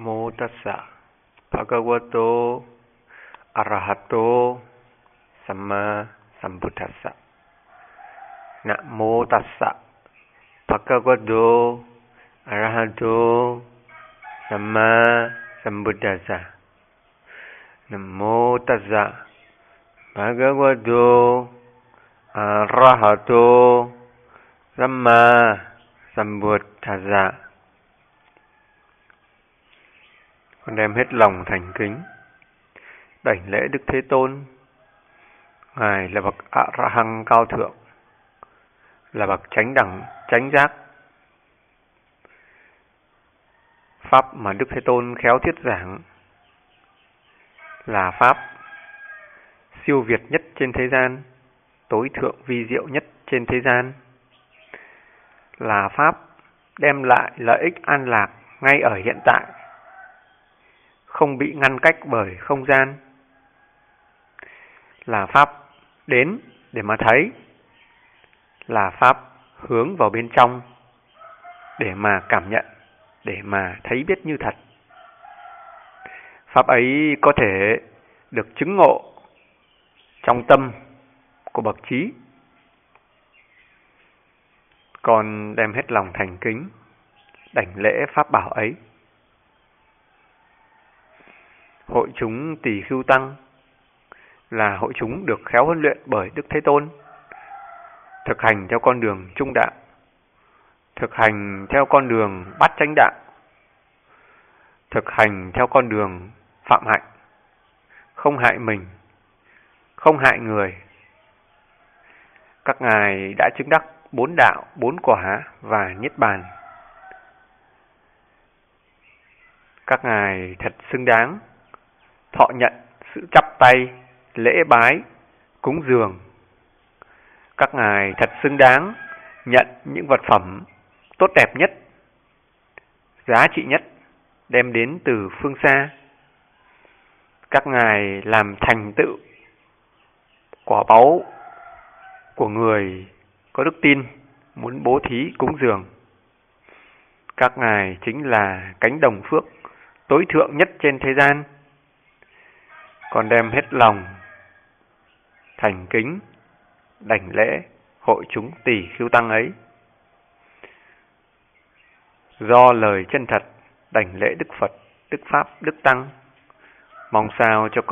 โมตัสสะภะคะวะโต อะระหะโต สัมมาสัมพุทธัสสะนะโมตัสสะภะคะวะโต อะระหะโต สัมมาสัมพุทธัสสะนะโมตัสสะภะคะวะโต อะระหะโต สัมมาสัมพุทธัสสะ Con đem hết lòng thành kính đảnh lễ Đức Thế Tôn. Ngài là bậc ạ ra hăng cao thượng, là bậc chánh đẳng, chánh giác. Pháp mà Đức Thế Tôn khéo thiết giảng là Pháp siêu việt nhất trên thế gian, tối thượng vi diệu nhất trên thế gian. Là Pháp đem lại lợi ích an lạc ngay ở hiện tại không bị ngăn cách bởi không gian. Là Pháp đến để mà thấy, là Pháp hướng vào bên trong để mà cảm nhận, để mà thấy biết như thật. Pháp ấy có thể được chứng ngộ trong tâm của bậc trí. còn đem hết lòng thành kính, đảnh lễ Pháp bảo ấy hội chúng tỷ khưu tăng là hội chúng được khéo huấn luyện bởi Đức Thế Tôn, thực hành theo con đường trung đạo, thực hành theo con đường bát chánh đạo, thực hành theo con đường phạm hạnh, không hại mình, không hại người. Các ngài đã chứng đắc bốn đạo, bốn quả và niết bàn. Các ngài thật xứng đáng thọ nhận sự chắp tay, lễ bái, cúng dường. Các ngài thật xứng đáng nhận những vật phẩm tốt đẹp nhất, giá trị nhất đem đến từ phương xa. Các ngài làm thành tựu quả báu của người có đức tin muốn bố thí cúng dường. Các ngài chính là cánh đồng phước tối thượng nhất trên thế gian con đem hết lòng, thành kính, đảnh lễ hội chúng tỷ khưu tăng ấy. Do lời chân thật đảnh lễ đức phật, đức pháp, đức tăng, mong sao cho con